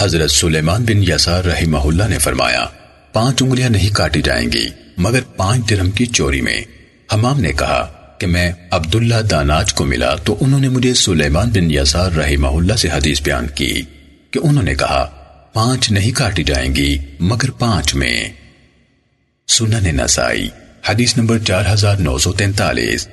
حضرت سلیمان بن یسار رحمہ اللہ نے فرمایا، پانچ انگلیاں نہیں کاٹی جائیں گی، مگر پانچ درہم کی چوری میں۔ حمام نے کہا کہ میں عبداللہ داناج کو ملا تو انہوں نے مجھے سلیمان بن یسار رحمہ اللہ سے حدیث بیان کی کہ انہوں نے کہا، پانچ نہیں کاٹی جائیں گی، مگر پانچ میں۔ سنن نسائی، حدیث نمبر چار ہزار نو سو تینتالیس۔